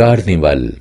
carnival.